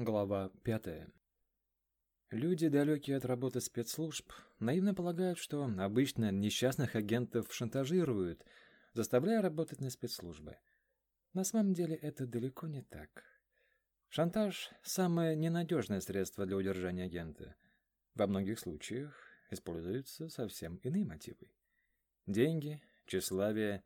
Глава пятая. Люди, далекие от работы спецслужб, наивно полагают, что обычно несчастных агентов шантажируют, заставляя работать на спецслужбы. На самом деле это далеко не так. Шантаж – самое ненадежное средство для удержания агента. Во многих случаях используются совсем иные мотивы. Деньги, тщеславие,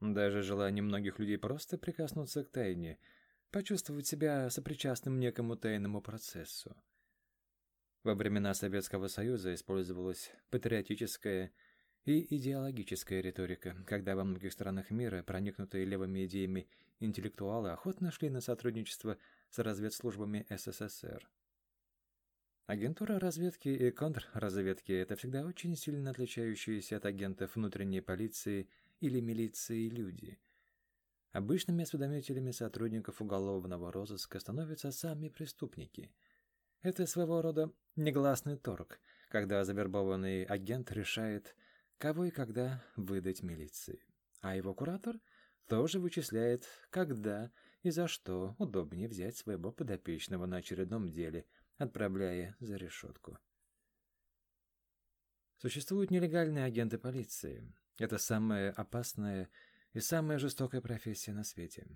даже желание многих людей просто прикоснуться к тайне – почувствовать себя сопричастным некому тайному процессу. Во времена Советского Союза использовалась патриотическая и идеологическая риторика, когда во многих странах мира проникнутые левыми идеями интеллектуалы охотно шли на сотрудничество с разведслужбами СССР. Агентура разведки и контрразведки – это всегда очень сильно отличающиеся от агентов внутренней полиции или милиции люди – Обычными осведомителями сотрудников уголовного розыска становятся сами преступники. Это своего рода негласный торг, когда завербованный агент решает, кого и когда выдать милиции. А его куратор тоже вычисляет, когда и за что удобнее взять своего подопечного на очередном деле, отправляя за решетку. Существуют нелегальные агенты полиции. Это самое опасное и самая жестокая профессия на свете.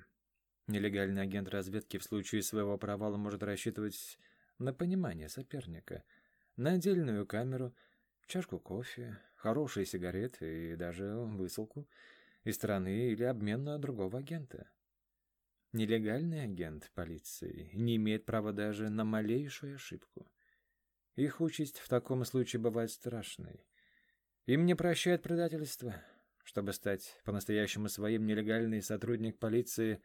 Нелегальный агент разведки в случае своего провала может рассчитывать на понимание соперника, на отдельную камеру, чашку кофе, хорошие сигареты и даже высылку из страны или обмен на другого агента. Нелегальный агент полиции не имеет права даже на малейшую ошибку. Их участь в таком случае бывает страшной. Им не прощают предательство, чтобы стать по-настоящему своим, нелегальный сотрудник полиции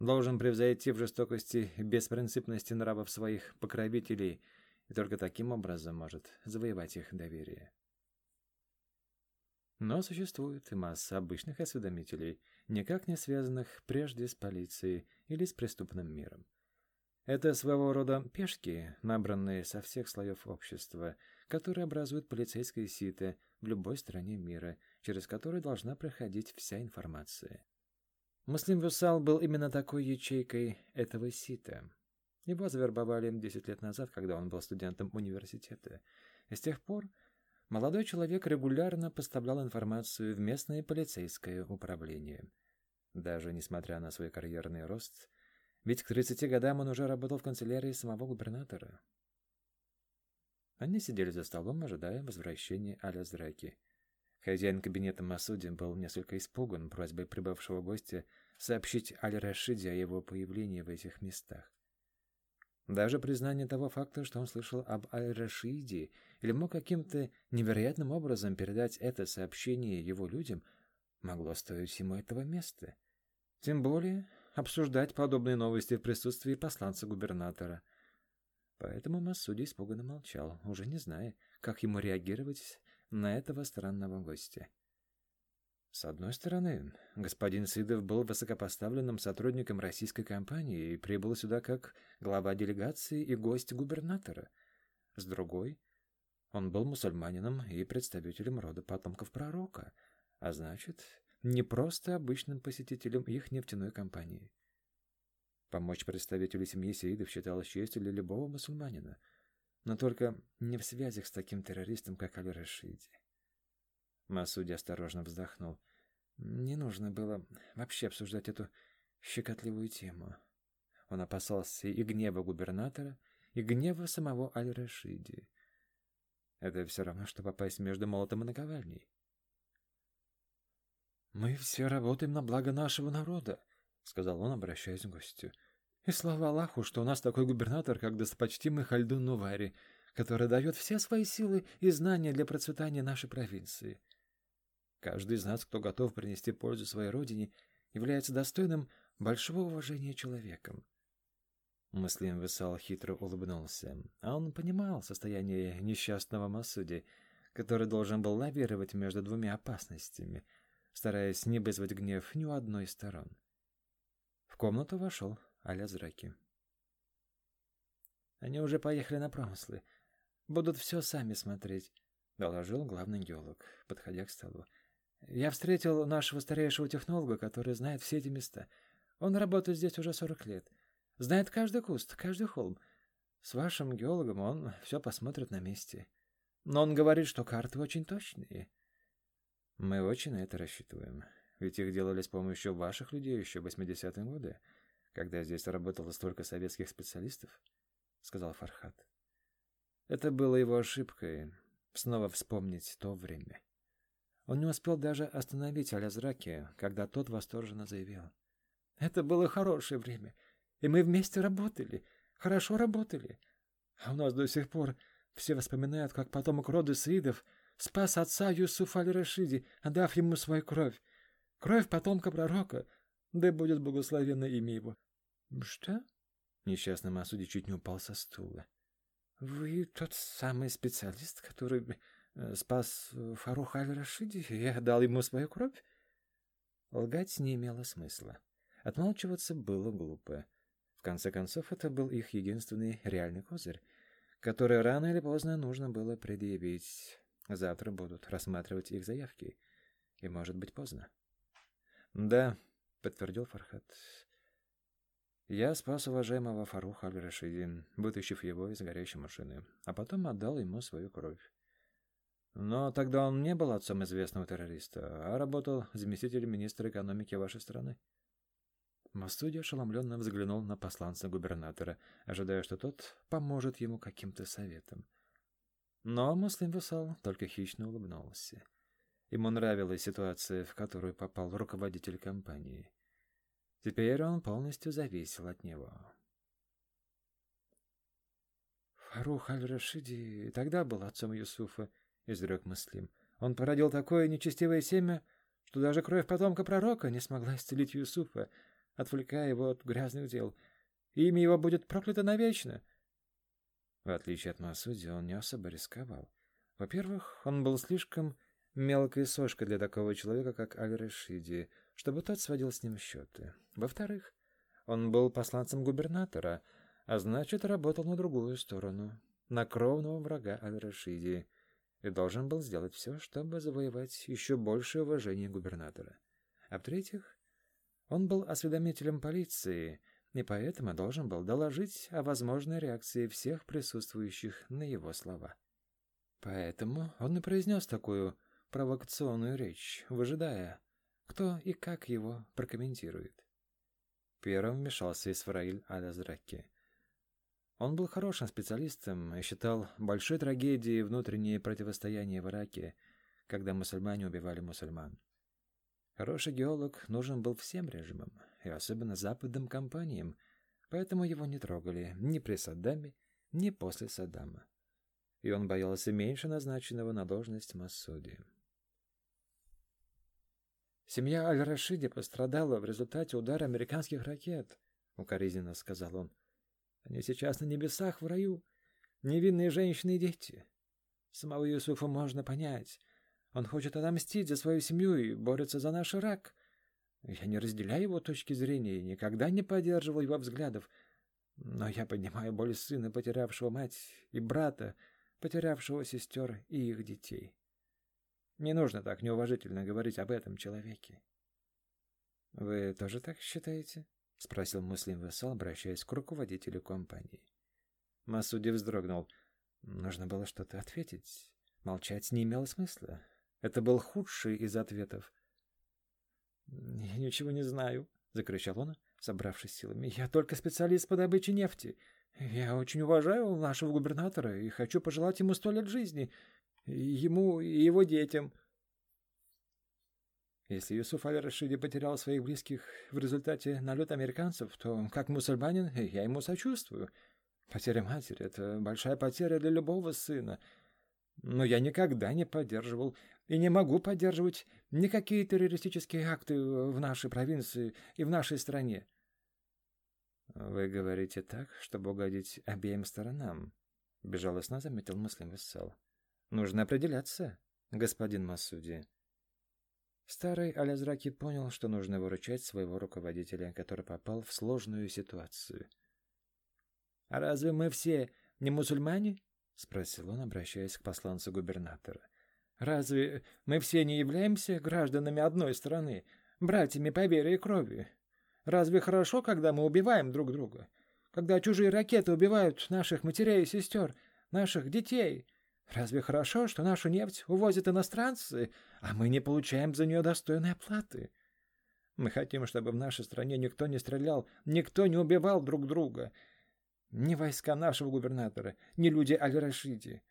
должен превзойти в жестокости и беспринципности нравов своих покровителей и только таким образом может завоевать их доверие. Но существует и масса обычных осведомителей, никак не связанных прежде с полицией или с преступным миром. Это своего рода пешки, набранные со всех слоев общества, которые образуют полицейское сито в любой стране мира, через которое должна проходить вся информация. Муслим Вюсал был именно такой ячейкой этого сита. Его завербовали 10 лет назад, когда он был студентом университета. И с тех пор молодой человек регулярно поставлял информацию в местное полицейское управление. Даже несмотря на свой карьерный рост – ведь к 30 годам он уже работал в канцелярии самого губернатора. Они сидели за столом, ожидая возвращения Аля Зраки. Хозяин кабинета Масуди был несколько испуган просьбой прибывшего гостя сообщить Аль-Рашиде о его появлении в этих местах. Даже признание того факта, что он слышал об Аль-Рашиде или мог каким-то невероятным образом передать это сообщение его людям, могло стоить ему этого места. Тем более, обсуждать подобные новости в присутствии посланца губернатора. Поэтому Масуди испуганно молчал, уже не зная, как ему реагировать на этого странного гостя. С одной стороны, господин Сидов был высокопоставленным сотрудником российской компании и прибыл сюда как глава делегации и гость губернатора. С другой, он был мусульманином и представителем рода потомков пророка, а значит, не просто обычным посетителем их нефтяной компании. Помочь представителю семьи Сеидов считалось честью для любого мусульманина, но только не в связях с таким террористом, как Аль-Рашиди. Масуди осторожно вздохнул. Не нужно было вообще обсуждать эту щекотливую тему. Он опасался и гнева губернатора, и гнева самого Аль-Рашиди. Это все равно, что попасть между молотом и наковальней. «Мы все работаем на благо нашего народа», — сказал он, обращаясь к гостю. «И слава Аллаху, что у нас такой губернатор, как достопочтимый Хальдун Нувари, который дает все свои силы и знания для процветания нашей провинции. Каждый из нас, кто готов принести пользу своей родине, является достойным большого уважения человеком». Муслим Висал хитро улыбнулся, а он понимал состояние несчастного Масуди, который должен был лавировать между двумя опасностями — стараясь не вызвать гнев ни у одной из сторон. В комнату вошел Аля-Зраки. «Они уже поехали на промыслы. Будут все сами смотреть», — доложил главный геолог, подходя к столу. «Я встретил нашего старейшего технолога, который знает все эти места. Он работает здесь уже сорок лет. Знает каждый куст, каждый холм. С вашим геологом он все посмотрит на месте. Но он говорит, что карты очень точные. Мы очень на это рассчитываем. Ведь их делали с помощью ваших людей еще в 80-е годы, когда здесь работало столько советских специалистов, — сказал Фархат. Это было его ошибкой — снова вспомнить то время. Он не успел даже остановить Алязраки, когда тот восторженно заявил. «Это было хорошее время, и мы вместе работали, хорошо работали. А у нас до сих пор все вспоминают, как потомок рода Саидов спас отца Юсуфа Аль-Рашиди, отдав ему свою кровь. Кровь потомка пророка, да будет благословенно имя его». «Что?» Несчастный Масуди чуть не упал со стула. «Вы тот самый специалист, который Э, спас э, Фаруха Аль-Рашиди и отдал ему свою кровь? Лгать не имело смысла. Отмалчиваться было глупо. В конце концов, это был их единственный реальный козырь, который рано или поздно нужно было предъявить. Завтра будут рассматривать их заявки, и может быть поздно. «Да», — подтвердил Фархат. «Я спас уважаемого Фаруха Аль-Рашиди, вытащив его из горящей машины, а потом отдал ему свою кровь. Но тогда он не был отцом известного террориста, а работал заместителем министра экономики вашей страны. Масуди ошеломленно взглянул на посланца губернатора, ожидая, что тот поможет ему каким-то советом. Но Муслим Васал только хищно улыбнулся. Ему нравилась ситуация, в которую попал руководитель компании. Теперь он полностью зависел от него. Фарух Аль-Рашиди тогда был отцом Юсуфа, — изрек Муслим. «Он породил такое нечестивое семя, что даже кровь потомка пророка не смогла исцелить Юсуфа, отвлекая его от грязных дел. Имя его будет проклято навечно». В отличие от Масуди, он не особо рисковал. Во-первых, он был слишком мелкой сошкой для такого человека, как Аль-Рашиди, чтобы тот сводил с ним счеты. Во-вторых, он был посланцем губернатора, а значит, работал на другую сторону, на кровного врага Аль-Рашиди и должен был сделать все, чтобы завоевать еще большее уважение губернатора. А в-третьих, он был осведомителем полиции, и поэтому должен был доложить о возможной реакции всех присутствующих на его слова. Поэтому он и произнес такую провокационную речь, выжидая, кто и как его прокомментирует. Первым вмешался Исфраиль Аль-Азраки. Он был хорошим специалистом и считал большой трагедией внутреннее противостояние в Ираке, когда мусульмане убивали мусульман. Хороший геолог нужен был всем режимам, и особенно западным компаниям, поэтому его не трогали ни при Саддаме, ни после Саддама. И он боялся меньше назначенного на должность Масуди. «Семья Аль-Рашиди пострадала в результате удара американских ракет», — укоризненно сказал он. Они сейчас на небесах в раю. Невинные женщины и дети. Самого Юсуфа можно понять. Он хочет отомстить за свою семью и борется за наш рак. Я не разделяю его точки зрения и никогда не поддерживал его взглядов. Но я понимаю боль сына, потерявшего мать, и брата, потерявшего сестер и их детей. Не нужно так неуважительно говорить об этом человеке. Вы тоже так считаете? — спросил Муслим Весал, обращаясь к руководителю компании. Масуди вздрогнул. Нужно было что-то ответить. Молчать не имело смысла. Это был худший из ответов. «Я ничего не знаю», — закричал он, собравшись силами. «Я только специалист по добыче нефти. Я очень уважаю нашего губернатора и хочу пожелать ему сто лет жизни, ему и его детям». Если Юсуф Аль-Рашиди потерял своих близких в результате налета американцев, то, как мусульманин, я ему сочувствую. Потеря матери — это большая потеря для любого сына. Но я никогда не поддерживал и не могу поддерживать никакие террористические акты в нашей провинции и в нашей стране. «Вы говорите так, чтобы угодить обеим сторонам», — безжалостно заметил Муслим Вессал. «Нужно определяться, господин Масуди». Старый Алязраки понял, что нужно выручать своего руководителя, который попал в сложную ситуацию. «А разве мы все не мусульмане?» — спросил он, обращаясь к посланцу губернатора. «Разве мы все не являемся гражданами одной страны, братьями по вере и крови? Разве хорошо, когда мы убиваем друг друга? когда чужие ракеты убивают наших матерей и сестер, наших детей. Разве хорошо, что нашу нефть увозят иностранцы, а мы не получаем за нее достойной оплаты? Мы хотим, чтобы в нашей стране никто не стрелял, никто не убивал друг друга. Ни войска нашего губернатора, ни люди Аль-Рашиди.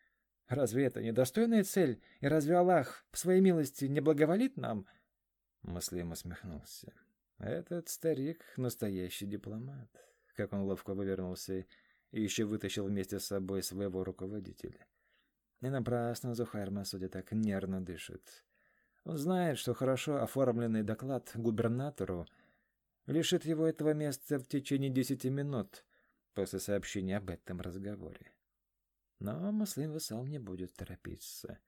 Разве это недостойная цель? И разве Аллах в своей милости не благоволит нам?» Муслим усмехнулся. «Этот старик — настоящий дипломат». Как он ловко вывернулся и еще вытащил вместе с собой своего руководителя. И напрасно Зухайр Масуди так нервно дышит. Он знает, что хорошо оформленный доклад губернатору лишит его этого места в течение десяти минут после сообщения об этом разговоре. Но Маслин Васал не будет торопиться.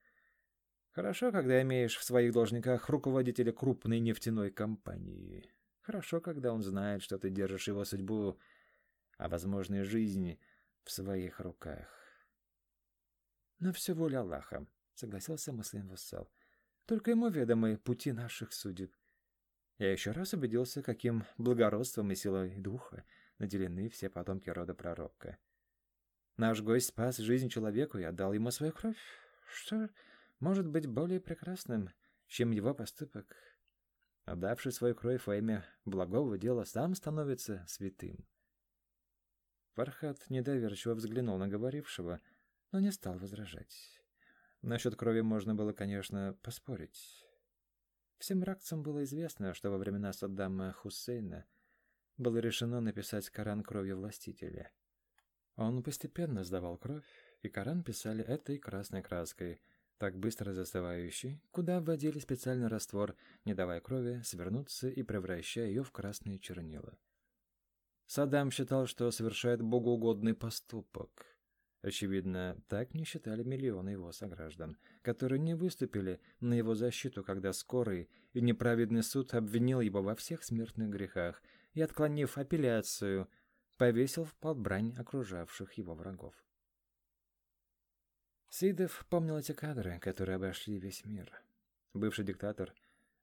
Хорошо, когда имеешь в своих должниках руководителя крупной нефтяной компании. Хорошо, когда он знает, что ты держишь его судьбу, а возможной жизни в своих руках. Но все воля Аллаха, согласился Маслин Вассал. Только ему ведомы пути наших судеб. Я еще раз убедился, каким благородством и силой духа наделены все потомки рода пророка. Наш гость спас жизнь человеку и отдал ему свою кровь. Что может быть более прекрасным, чем его поступок? Отдавший свою кровь во имя благого дела сам становится святым. Фархат недоверчиво взглянул на говорившего, но не стал возражать. Насчет крови можно было, конечно, поспорить. Всем ракцам было известно, что во времена Саддама Хусейна было решено написать Коран кровью властителя. Он постепенно сдавал кровь, и Коран писали этой красной краской, так быстро застывающей, куда вводили специальный раствор, не давая крови свернуться и превращая ее в красные чернила. Саддам считал, что совершает богоугодный поступок — Очевидно, так не считали миллионы его сограждан, которые не выступили на его защиту, когда скорый и неправедный суд обвинил его во всех смертных грехах и, отклонив апелляцию, повесил в подбрань окружавших его врагов. Сидов помнил эти кадры, которые обошли весь мир. Бывший диктатор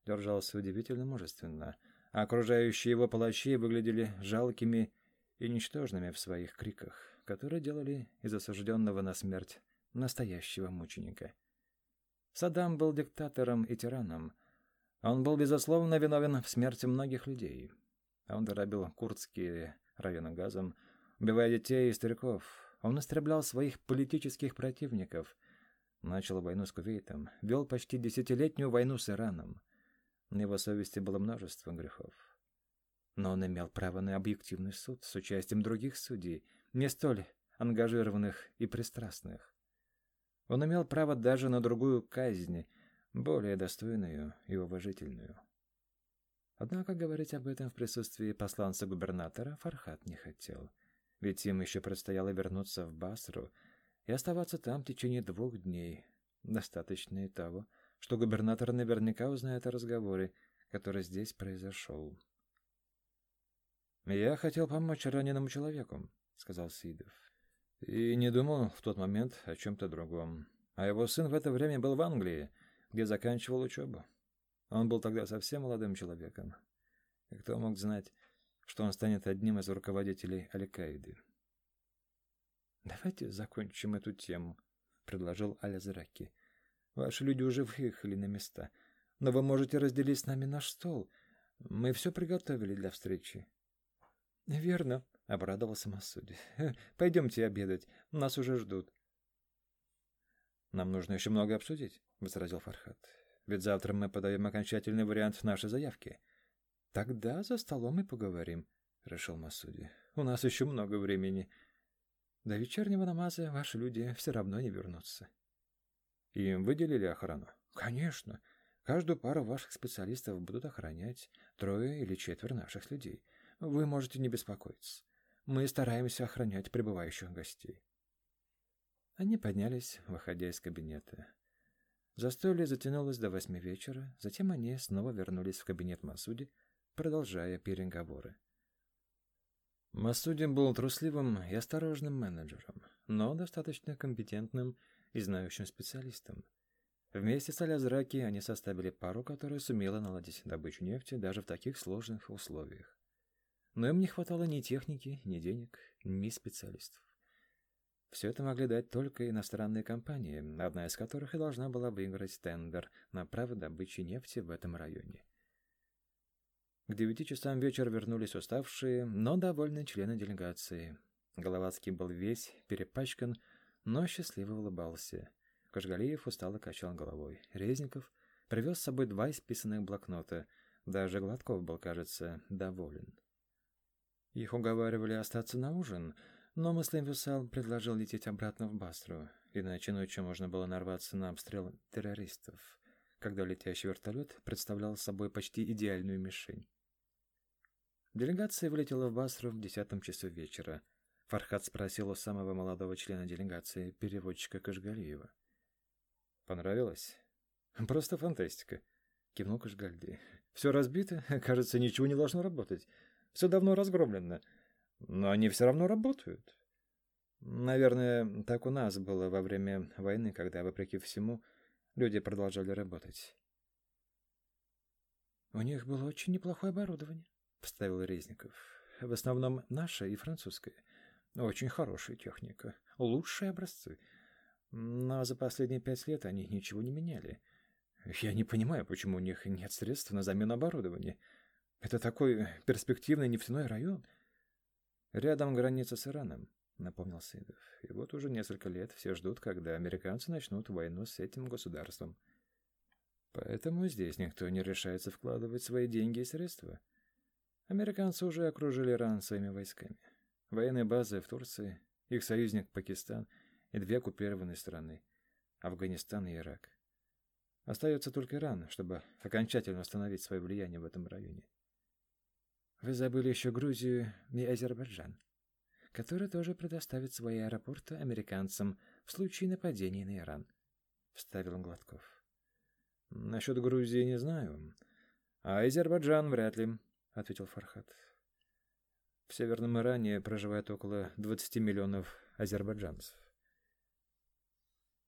держался удивительно мужественно, а окружающие его палачи выглядели жалкими и ничтожными в своих криках которые делали из осужденного на смерть настоящего мученика. Саддам был диктатором и тираном. Он был, безусловно, виновен в смерти многих людей. Он дробил курдские районы газом, убивая детей и стариков. Он истреблял своих политических противников, начал войну с Кувейтом, вел почти десятилетнюю войну с Ираном. На его совести было множество грехов. Но он имел право на объективный суд с участием других судей, не столь ангажированных и пристрастных. Он имел право даже на другую казнь, более достойную и уважительную. Однако говорить об этом в присутствии посланца-губернатора Фархат не хотел, ведь им еще предстояло вернуться в Басру и оставаться там в течение двух дней. Достаточно и того, что губернатор наверняка узнает о разговоре, который здесь произошел. «Я хотел помочь раненому человеку», — сказал Сидов. И не думал в тот момент о чем-то другом. А его сын в это время был в Англии, где заканчивал учебу. Он был тогда совсем молодым человеком. И кто мог знать, что он станет одним из руководителей Аль-Каиды? «Давайте закончим эту тему», — предложил Аль-Азраки. «Ваши люди уже выехали на места, но вы можете разделить с нами наш стол. Мы все приготовили для встречи». «Верно», — обрадовался Масуди. «Пойдемте обедать, нас уже ждут». «Нам нужно еще много обсудить», — возразил Фархат. «Ведь завтра мы подаем окончательный вариант нашей заявки». «Тогда за столом и поговорим», — решил Масуди. «У нас еще много времени. До вечернего намаза ваши люди все равно не вернутся». «Им выделили охрану?» «Конечно. Каждую пару ваших специалистов будут охранять трое или четверо наших людей. Вы можете не беспокоиться. Мы стараемся охранять прибывающих гостей. Они поднялись, выходя из кабинета. Застолье затянулось до восьми вечера, затем они снова вернулись в кабинет Масуди, продолжая переговоры. Масуди был трусливым и осторожным менеджером, но достаточно компетентным и знающим специалистом. Вместе с Алязраки они составили пару, которая сумела наладить добычу нефти даже в таких сложных условиях. Но им не хватало ни техники, ни денег, ни специалистов. Все это могли дать только иностранные компании, одна из которых и должна была выиграть тендер на право добычи нефти в этом районе. К девяти часам вечера вернулись уставшие, но довольные члены делегации. Головацкий был весь перепачкан, но счастливо улыбался. Кашгалиев устало качал головой. Резников привез с собой два исписанных блокнота. Даже Гладков был, кажется, доволен. Их уговаривали остаться на ужин, но мыслим Вюсал предложил лететь обратно в Бастру, иначе ночью можно было нарваться на обстрел террористов, когда летящий вертолет представлял собой почти идеальную мишень. Делегация вылетела в Басру в десятом часу вечера. Фархат спросил у самого молодого члена делегации, переводчика Кашгалиева. «Понравилось?» «Просто фантастика», — кивнул Кашгальди. «Все разбито, кажется, ничего не должно работать. Все давно разгромлено. Но они все равно работают. Наверное, так у нас было во время войны, когда, вопреки всему, люди продолжали работать. У них было очень неплохое оборудование, поставил Резников. В основном наше и французское. Очень хорошая техника, лучшие образцы. Но за последние пять лет они ничего не меняли. Я не понимаю, почему у них нет средств на замену оборудования. Это такой перспективный нефтяной район. Рядом граница с Ираном, напомнил Сейдов. И вот уже несколько лет все ждут, когда американцы начнут войну с этим государством. Поэтому здесь никто не решается вкладывать свои деньги и средства. Американцы уже окружили Иран своими войсками. Военные базы в Турции, их союзник Пакистан и две оккупированные страны – Афганистан и Ирак. Остается только Иран, чтобы окончательно установить свое влияние в этом районе. Вы забыли еще Грузию и Азербайджан, которые тоже предоставят свои аэропорты американцам в случае нападения на Иран, — вставил Гладков. — Насчет Грузии не знаю, а Азербайджан вряд ли, — ответил Фархат. В Северном Иране проживает около 20 миллионов азербайджанцев.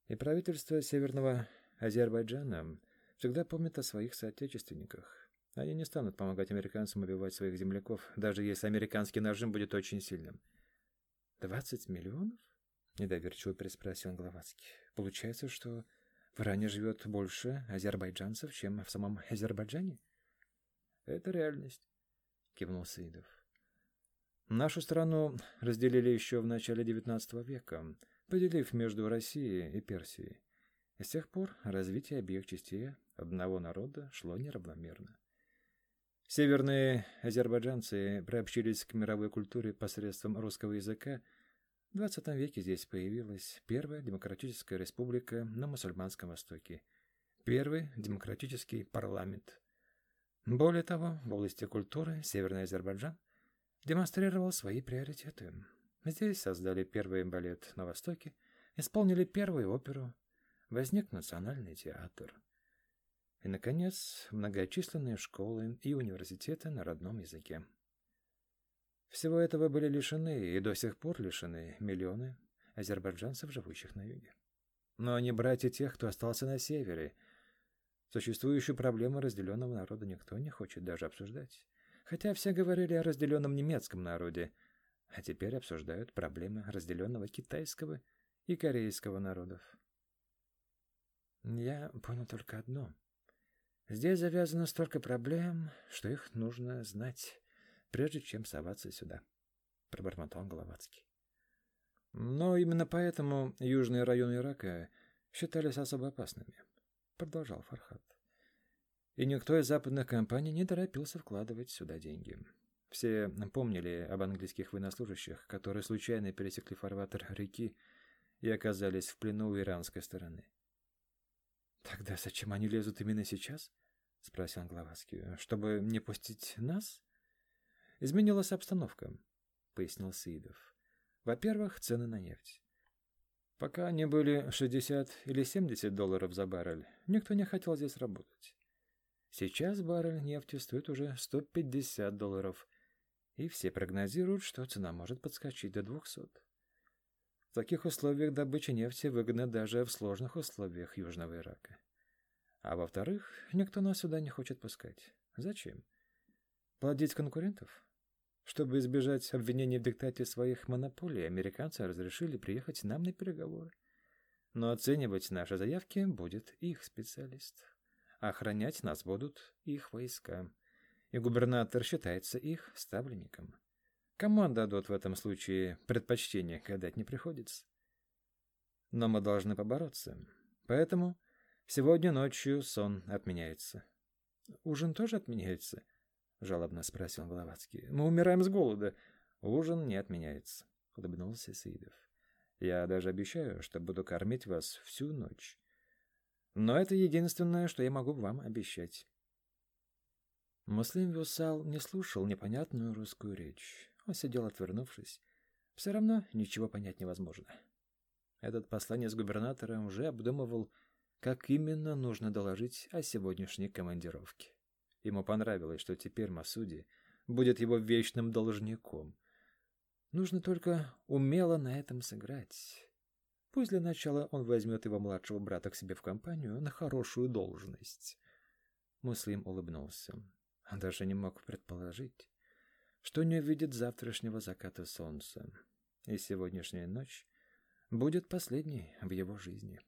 И правительство Северного Азербайджана всегда помнит о своих соотечественниках. Они не станут помогать американцам убивать своих земляков, даже если американский нажим будет очень сильным. «Двадцать миллионов?» — недоверчиво переспросил Гловацкий. «Получается, что в Иране живет больше азербайджанцев, чем в самом Азербайджане?» «Это реальность», — кивнул Саидов. «Нашу страну разделили еще в начале XIX века, поделив между Россией и Персией. И с тех пор развитие обеих частей одного народа шло неравномерно. Северные азербайджанцы приобщились к мировой культуре посредством русского языка. В XX веке здесь появилась первая демократическая республика на мусульманском Востоке, первый демократический парламент. Более того, в области культуры Северный Азербайджан демонстрировал свои приоритеты. Здесь создали первый балет на Востоке, исполнили первую оперу, возник национальный театр – и, наконец, многочисленные школы и университеты на родном языке. Всего этого были лишены и до сих пор лишены миллионы азербайджанцев, живущих на юге. Но они братья тех, кто остался на севере. Существующую проблему разделенного народа никто не хочет даже обсуждать. Хотя все говорили о разделенном немецком народе, а теперь обсуждают проблемы разделенного китайского и корейского народов. Я понял только одно — Здесь завязано столько проблем, что их нужно знать, прежде чем соваться сюда, — пробормотал Головацкий. Но именно поэтому южные районы Ирака считались особо опасными, — продолжал Фархат. И никто из западных компаний не торопился вкладывать сюда деньги. Все помнили об английских военнослужащих, которые случайно пересекли фарватер реки и оказались в плену у иранской стороны. «Тогда зачем они лезут именно сейчас?» — спросил Гловацкий. «Чтобы не пустить нас?» «Изменилась обстановка», — пояснил Саидов. «Во-первых, цены на нефть. Пока они были 60 или 70 долларов за баррель, никто не хотел здесь работать. Сейчас баррель нефти стоит уже 150 долларов, и все прогнозируют, что цена может подскочить до 200. В таких условиях добыча нефти выгодна даже в сложных условиях Южного Ирака. А во-вторых, никто нас сюда не хочет пускать. Зачем? Плодить конкурентов? Чтобы избежать обвинений в диктате своих монополий, американцы разрешили приехать нам на переговоры. Но оценивать наши заявки будет их специалист. Охранять нас будут их войска. И губернатор считается их ставленником. Кому отдадут в этом случае предпочтение, гадать не приходится. Но мы должны побороться. Поэтому сегодня ночью сон отменяется. Ужин тоже отменяется? Жалобно спросил Головацкий. Мы умираем с голода. Ужин не отменяется, улыбнулся Саидов. Я даже обещаю, что буду кормить вас всю ночь. Но это единственное, что я могу вам обещать. Муслим Вюсал не слушал непонятную русскую речь. Он сидел отвернувшись. Все равно ничего понять невозможно. Этот посланец губернатора уже обдумывал, как именно нужно доложить о сегодняшней командировке. Ему понравилось, что теперь Масуди будет его вечным должником. Нужно только умело на этом сыграть. Пусть для начала он возьмет его младшего брата к себе в компанию на хорошую должность. Муслим улыбнулся. Он даже не мог предположить, что не увидит завтрашнего заката солнца, и сегодняшняя ночь будет последней в его жизни.